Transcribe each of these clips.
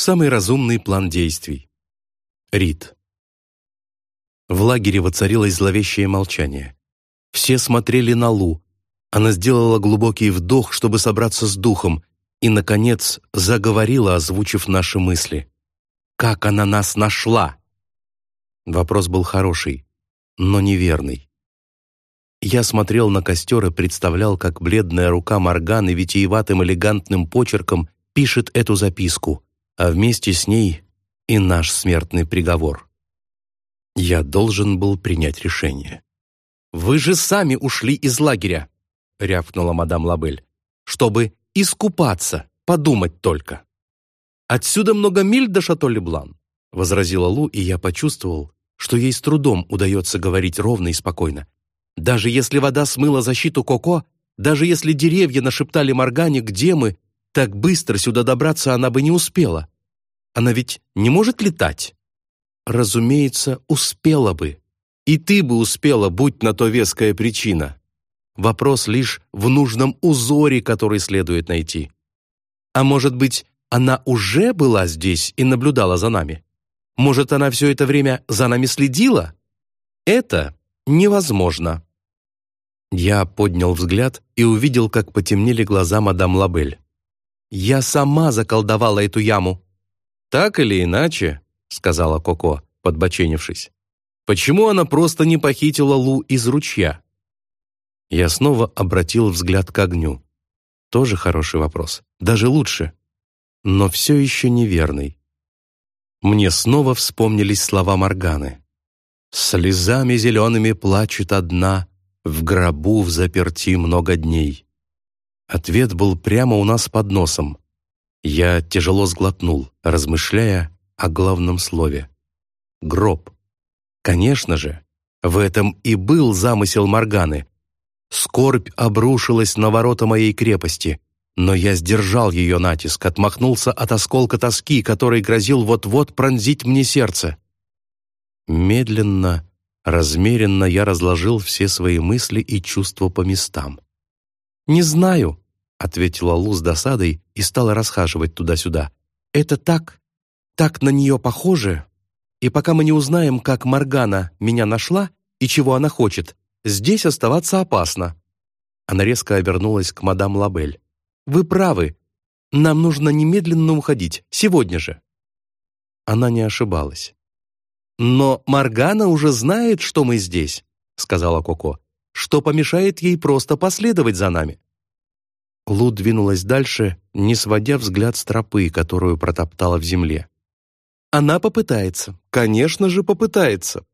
самый разумный план действий. Рид. В лагере воцарилось зловещее молчание. Все смотрели на Лу. Она сделала глубокий вдох, чтобы собраться с духом, и, наконец, заговорила, озвучив наши мысли. «Как она нас нашла?» Вопрос был хороший, но неверный. Я смотрел на костер и представлял, как бледная рука Морганы витиеватым элегантным почерком пишет эту записку, а вместе с ней и наш смертный приговор. Я должен был принять решение. «Вы же сами ушли из лагеря!» — рявкнула мадам Лабель. «Чтобы искупаться, подумать только!» «Отсюда много миль до Шато-Леблан», — возразила Лу, и я почувствовал, что ей с трудом удается говорить ровно и спокойно. Даже если вода смыла защиту Коко, даже если деревья нашептали Моргане, где мы, так быстро сюда добраться она бы не успела. Она ведь не может летать? Разумеется, успела бы. И ты бы успела, будь на то веская причина. Вопрос лишь в нужном узоре, который следует найти. А может быть, она уже была здесь и наблюдала за нами? Может, она все это время за нами следила? Это невозможно. Я поднял взгляд и увидел, как потемнели глаза мадам Лабель. «Я сама заколдовала эту яму». «Так или иначе», — сказала Коко, подбоченившись. «Почему она просто не похитила Лу из ручья?» Я снова обратил взгляд к огню. Тоже хороший вопрос, даже лучше, но все еще неверный. Мне снова вспомнились слова Морганы. «Слезами зелеными плачет одна, в гробу в заперти много дней». Ответ был прямо у нас под носом. Я тяжело сглотнул, размышляя о главном слове. Гроб. Конечно же, в этом и был замысел Морганы. Скорбь обрушилась на ворота моей крепости, но я сдержал ее натиск, отмахнулся от осколка тоски, который грозил вот-вот пронзить мне сердце. Медленно, размеренно я разложил все свои мысли и чувства по местам. «Не знаю», — ответила Лу с досадой и стала расхаживать туда-сюда. «Это так, так на нее похоже. И пока мы не узнаем, как Моргана меня нашла и чего она хочет, здесь оставаться опасно». Она резко обернулась к мадам Лабель. Вы правы. Нам нужно немедленно уходить, сегодня же». Она не ошибалась. «Но Маргана уже знает, что мы здесь», — сказала Коко, «что помешает ей просто последовать за нами». Лу двинулась дальше, не сводя взгляд с тропы, которую протоптала в земле. «Она попытается, конечно же попытается.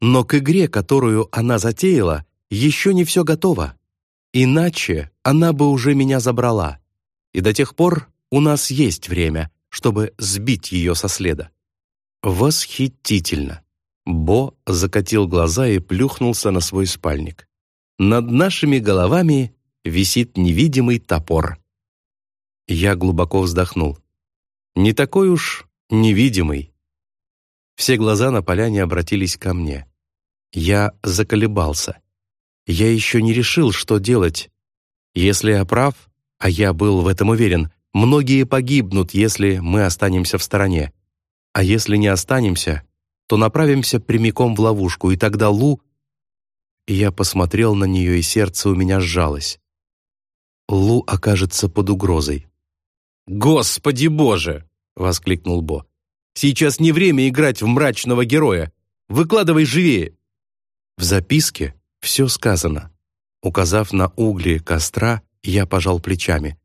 Но к игре, которую она затеяла, еще не все готово. Иначе она бы уже меня забрала. И до тех пор у нас есть время, чтобы сбить ее со следа. Восхитительно. Бо закатил глаза и плюхнулся на свой спальник. Над нашими головами висит невидимый топор. Я глубоко вздохнул. Не такой уж невидимый. Все глаза на поляне обратились ко мне. Я заколебался. Я еще не решил, что делать. Если я прав, а я был в этом уверен, многие погибнут, если мы останемся в стороне. А если не останемся, то направимся прямиком в ловушку, и тогда Лу... Я посмотрел на нее, и сердце у меня сжалось. Лу окажется под угрозой. «Господи Боже!» — воскликнул Бо. «Сейчас не время играть в мрачного героя. Выкладывай живее!» В записке все сказано. Указав на угли костра, я пожал плечами.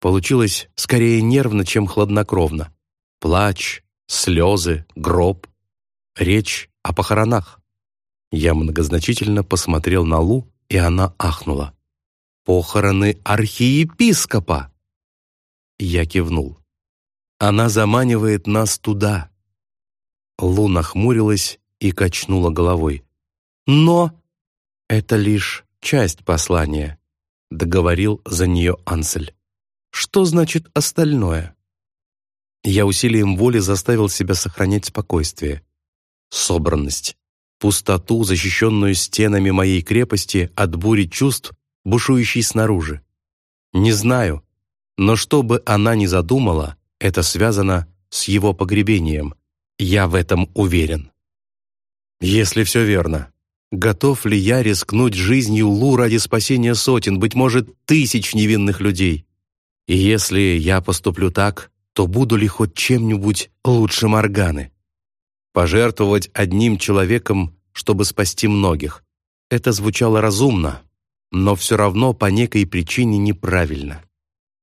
Получилось скорее нервно, чем хладнокровно. Плач, слезы, гроб. Речь о похоронах. Я многозначительно посмотрел на Лу, и она ахнула. «Похороны архиепископа!» Я кивнул. «Она заманивает нас туда!» Лу нахмурилась и качнула головой. «Но «Это лишь часть послания», — договорил за нее Ансель. «Что значит остальное?» Я усилием воли заставил себя сохранять спокойствие. Собранность. Пустоту, защищенную стенами моей крепости от бури чувств, бушующей снаружи. Не знаю, но что бы она ни задумала, это связано с его погребением. Я в этом уверен. Если все верно, готов ли я рискнуть жизнью Лу ради спасения сотен, быть может, тысяч невинных людей? И если я поступлю так, то буду ли хоть чем-нибудь лучше Морганы? Пожертвовать одним человеком, чтобы спасти многих. Это звучало разумно, но все равно по некой причине неправильно.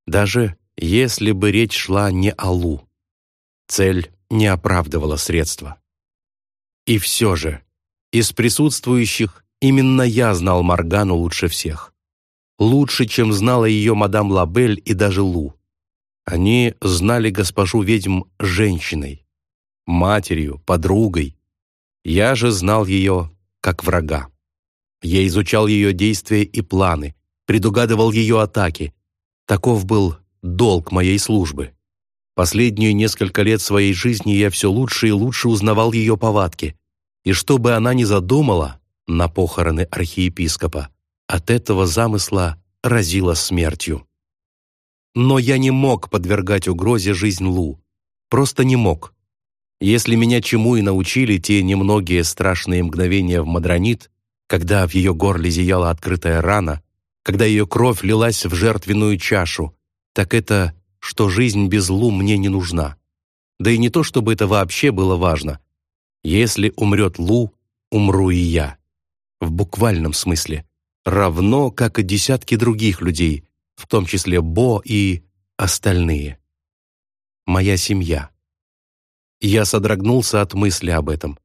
Даже если бы речь шла не о Лу. Цель не оправдывала средства. И все же, из присутствующих именно я знал Моргану лучше всех. Лучше, чем знала ее мадам Лабель и даже Лу. Они знали госпожу ведьм женщиной, матерью, подругой. Я же знал ее как врага. Я изучал ее действия и планы, предугадывал ее атаки. Таков был долг моей службы. Последние несколько лет своей жизни я все лучше и лучше узнавал ее повадки. И что бы она ни задумала на похороны архиепископа, от этого замысла разило смертью. Но я не мог подвергать угрозе жизнь Лу. Просто не мог. Если меня чему и научили те немногие страшные мгновения в Мадронит, когда в ее горле зияла открытая рана, когда ее кровь лилась в жертвенную чашу, так это что жизнь без Лу мне не нужна. Да и не то, чтобы это вообще было важно. Если умрет Лу, умру и я. В буквальном смысле. Равно, как и десятки других людей, в том числе Бо и остальные. Моя семья. Я содрогнулся от мысли об этом.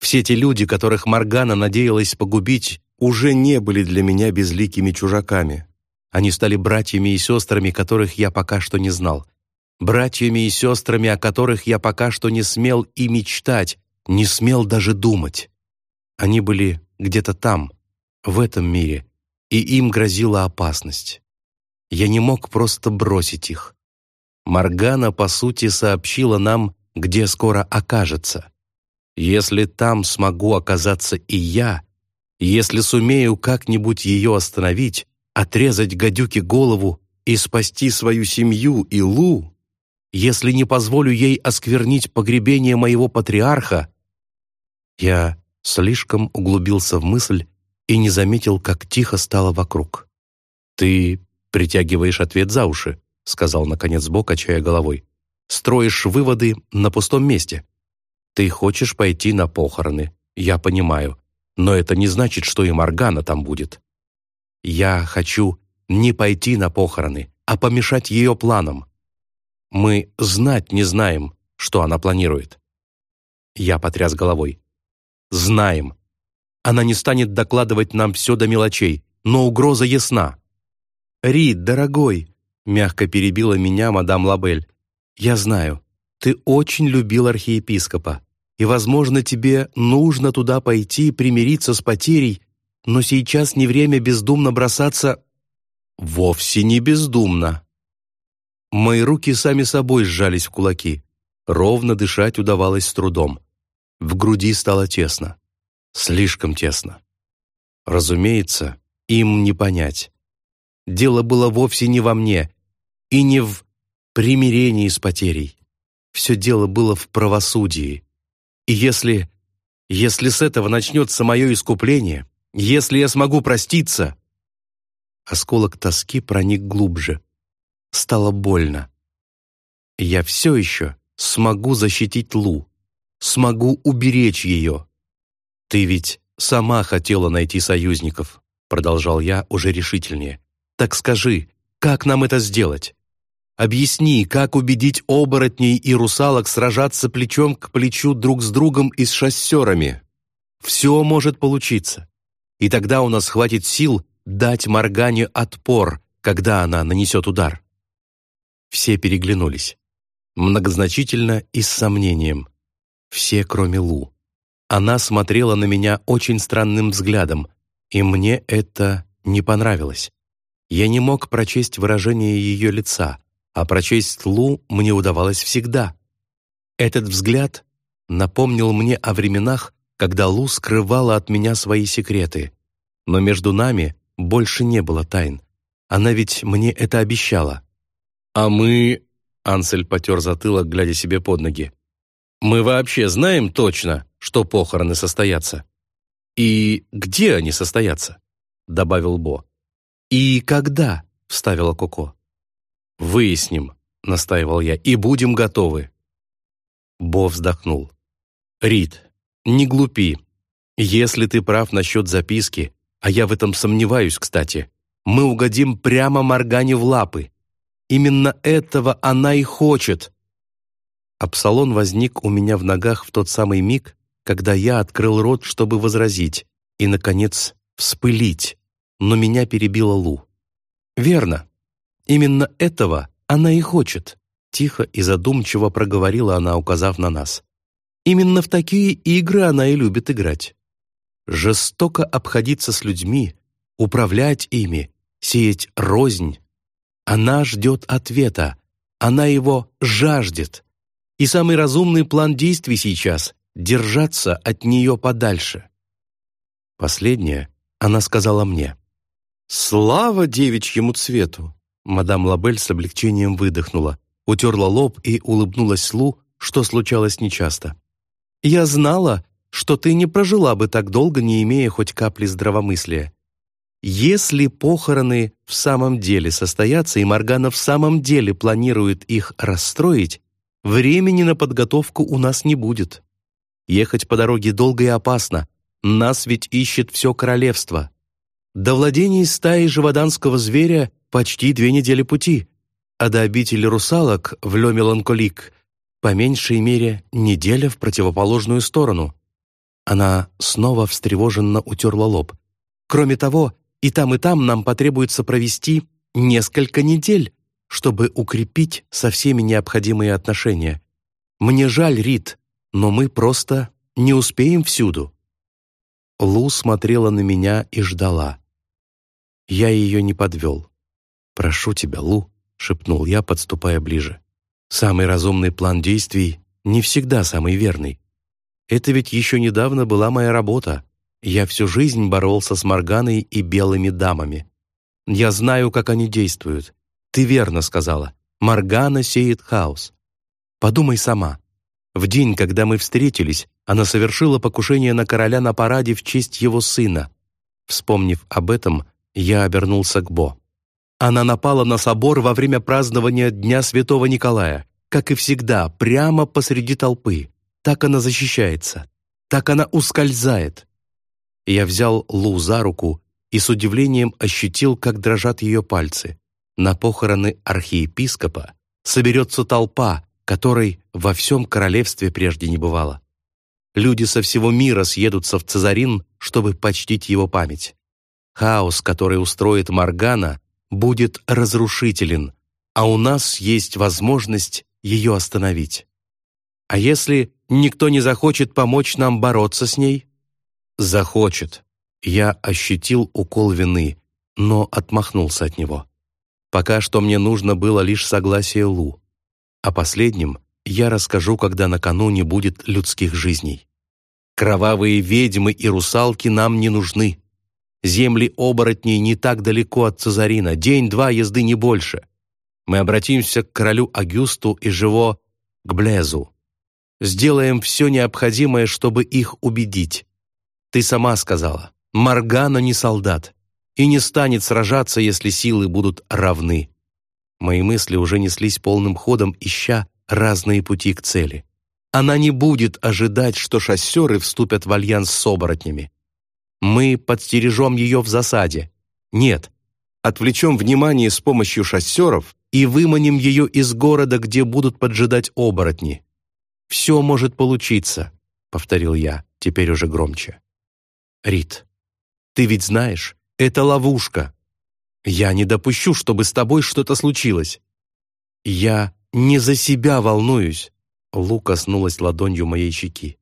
Все те люди, которых Маргана надеялась погубить, уже не были для меня безликими чужаками. Они стали братьями и сестрами, которых я пока что не знал. Братьями и сестрами, о которых я пока что не смел и мечтать, не смел даже думать. Они были где-то там, в этом мире, и им грозила опасность. Я не мог просто бросить их. Маргана, по сути, сообщила нам, где скоро окажется. Если там смогу оказаться и я, если сумею как-нибудь ее остановить, отрезать гадюке голову и спасти свою семью и Лу, если не позволю ей осквернить погребение моего патриарха, я слишком углубился в мысль и не заметил, как тихо стало вокруг. «Ты притягиваешь ответ за уши», — сказал наконец Бог, качая головой. «Строишь выводы на пустом месте. Ты хочешь пойти на похороны, я понимаю, но это не значит, что и Моргана там будет. Я хочу не пойти на похороны, а помешать ее планам. Мы знать не знаем, что она планирует. Я потряс головой. Знаем. Она не станет докладывать нам все до мелочей, но угроза ясна. «Рид, дорогой», — мягко перебила меня мадам Лабель, «я знаю, ты очень любил архиепископа, и, возможно, тебе нужно туда пойти и примириться с потерей, но сейчас не время бездумно бросаться... Вовсе не бездумно. Мои руки сами собой сжались в кулаки. Ровно дышать удавалось с трудом. В груди стало тесно. Слишком тесно. Разумеется, им не понять. Дело было вовсе не во мне и не в примирении с потерей. Все дело было в правосудии. И если... если с этого начнется мое искупление, если я смогу проститься...» Осколок тоски проник глубже. Стало больно. «Я все еще смогу защитить Лу, смогу уберечь ее. Ты ведь сама хотела найти союзников», продолжал я уже решительнее. «Так скажи, как нам это сделать? Объясни, как убедить оборотней и русалок сражаться плечом к плечу друг с другом и с шассерами. Все может получиться и тогда у нас хватит сил дать Моргане отпор, когда она нанесет удар. Все переглянулись. Многозначительно и с сомнением. Все, кроме Лу. Она смотрела на меня очень странным взглядом, и мне это не понравилось. Я не мог прочесть выражение ее лица, а прочесть Лу мне удавалось всегда. Этот взгляд напомнил мне о временах, когда Лу скрывала от меня свои секреты. Но между нами больше не было тайн. Она ведь мне это обещала. «А мы Ансель потер затылок, глядя себе под ноги. «Мы вообще знаем точно, что похороны состоятся?» «И где они состоятся?» — добавил Бо. «И когда?» — вставила Коко. «Выясним», — настаивал я, — «и будем готовы». Бо вздохнул. «Рид, не глупи. Если ты прав насчет записки, а я в этом сомневаюсь, кстати, мы угодим прямо Моргане в лапы. Именно этого она и хочет». Апсалон возник у меня в ногах в тот самый миг, когда я открыл рот, чтобы возразить, и, наконец, вспылить, но меня перебила Лу. «Верно. Именно этого она и хочет», — тихо и задумчиво проговорила она, указав на нас. «Именно в такие игры она и любит играть. Жестоко обходиться с людьми, управлять ими, сеять рознь. Она ждет ответа, она его жаждет. И самый разумный план действий сейчас — держаться от нее подальше». Последнее она сказала мне. «Слава девичьему цвету!» Мадам Лабель с облегчением выдохнула, утерла лоб и улыбнулась Лу, что случалось нечасто. «Я знала, что ты не прожила бы так долго, не имея хоть капли здравомыслия. Если похороны в самом деле состоятся, и Моргана в самом деле планирует их расстроить, времени на подготовку у нас не будет. Ехать по дороге долго и опасно, нас ведь ищет все королевство. До владений стаи живоданского зверя почти две недели пути, а до обители русалок в Ле-Меланколик по меньшей мере неделя в противоположную сторону. Она снова встревоженно утерла лоб. Кроме того, и там, и там нам потребуется провести несколько недель, чтобы укрепить со всеми необходимые отношения. Мне жаль, Рит, но мы просто не успеем всюду. Лу смотрела на меня и ждала. Я ее не подвел. «Прошу тебя, Лу», — шепнул я, подступая ближе. «Самый разумный план действий не всегда самый верный. Это ведь еще недавно была моя работа. Я всю жизнь боролся с Морганой и белыми дамами. Я знаю, как они действуют. Ты верно сказала. Моргана сеет хаос. Подумай сама. В день, когда мы встретились, она совершила покушение на короля на параде в честь его сына. Вспомнив об этом, я обернулся к Бо. Она напала на собор во время празднования Дня Святого Николая, как и всегда, прямо посреди толпы. Так она защищается. Так она ускользает. Я взял Лу за руку и с удивлением ощутил, как дрожат ее пальцы. На похороны архиепископа соберется толпа, которой во всем королевстве прежде не бывало. Люди со всего мира съедутся в Цезарин, чтобы почтить его память. Хаос, который устроит Маргана, будет разрушителен, а у нас есть возможность ее остановить. А если никто не захочет помочь нам бороться с ней? Захочет. Я ощутил укол вины, но отмахнулся от него. Пока что мне нужно было лишь согласие Лу. О последнем я расскажу, когда на кону не будет людских жизней. Кровавые ведьмы и русалки нам не нужны. Земли оборотней не так далеко от Цезарина, день-два езды не больше. Мы обратимся к королю Агюсту и Живо к Блезу. Сделаем все необходимое, чтобы их убедить. Ты сама сказала, Маргана не солдат и не станет сражаться, если силы будут равны. Мои мысли уже неслись полным ходом, ища разные пути к цели. Она не будет ожидать, что шоссеры вступят в альянс с оборотнями. Мы подстережем ее в засаде. Нет, отвлечем внимание с помощью шоссеров и выманим ее из города, где будут поджидать оборотни. «Все может получиться», — повторил я, теперь уже громче. «Рит, ты ведь знаешь, это ловушка. Я не допущу, чтобы с тобой что-то случилось. Я не за себя волнуюсь. Лу коснулась ладонью моей щеки.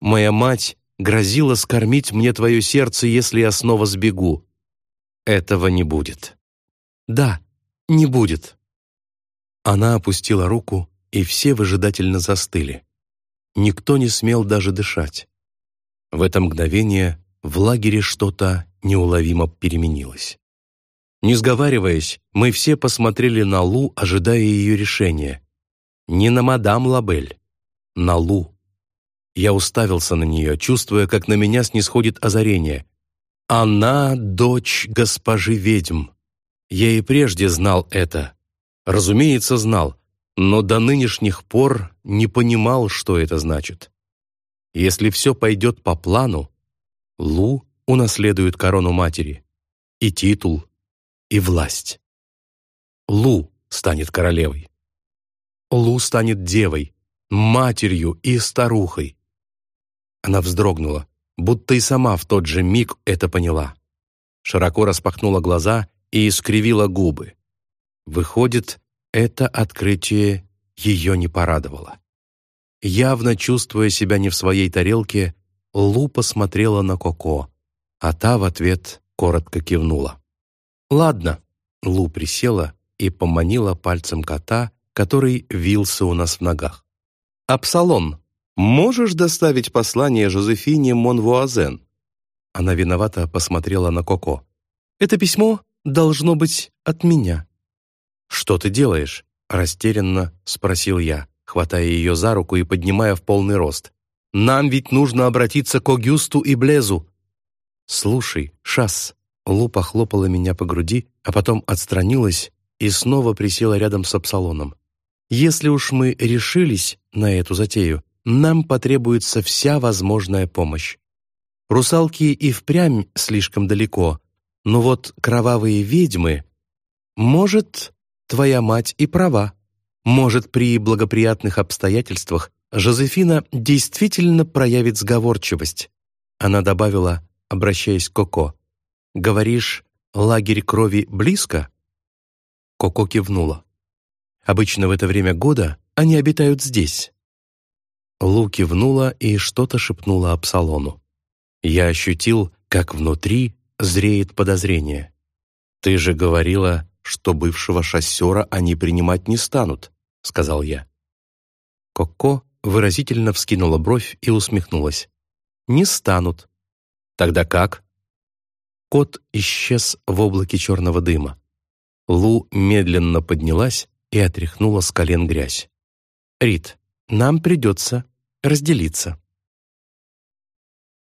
Моя мать грозила скормить мне твое сердце, если я снова сбегу. Этого не будет. Да, не будет. Она опустила руку, и все выжидательно застыли. Никто не смел даже дышать. В это мгновение в лагере что-то неуловимо переменилось. Не сговариваясь, мы все посмотрели на Лу, ожидая ее решения, Не на мадам Лабель, на Лу. Я уставился на нее, чувствуя, как на меня снисходит озарение. Она — дочь госпожи ведьм. Я и прежде знал это. Разумеется, знал, но до нынешних пор не понимал, что это значит. Если все пойдет по плану, Лу унаследует корону матери, и титул, и власть. Лу станет королевой. Лу станет девой, матерью и старухой. Она вздрогнула, будто и сама в тот же миг это поняла. Широко распахнула глаза и искривила губы. Выходит, это открытие ее не порадовало. Явно чувствуя себя не в своей тарелке, Лу посмотрела на Коко, а та в ответ коротко кивнула. «Ладно», — Лу присела и поманила пальцем кота, который вился у нас в ногах. «Апсалон, можешь доставить послание Жозефине Монвуазен?» Она виновато посмотрела на Коко. «Это письмо должно быть от меня». «Что ты делаешь?» — растерянно спросил я, хватая ее за руку и поднимая в полный рост. «Нам ведь нужно обратиться к Огюсту и Блезу». «Слушай, Шас», — Лу похлопала меня по груди, а потом отстранилась и снова присела рядом с Апсалоном. Если уж мы решились на эту затею, нам потребуется вся возможная помощь. Русалки и впрямь слишком далеко, но вот кровавые ведьмы... Может, твоя мать и права. Может, при благоприятных обстоятельствах Жозефина действительно проявит сговорчивость. Она добавила, обращаясь к Коко, «Говоришь, лагерь крови близко?» Коко кивнула. Обычно в это время года они обитают здесь». Лу кивнула и что-то шепнула Апсалону. Я ощутил, как внутри зреет подозрение. «Ты же говорила, что бывшего шоссера они принимать не станут», — сказал я. Коко выразительно вскинула бровь и усмехнулась. «Не станут». «Тогда как?» Кот исчез в облаке черного дыма. Лу медленно поднялась и отряхнула с колен грязь. «Рит, нам придется разделиться».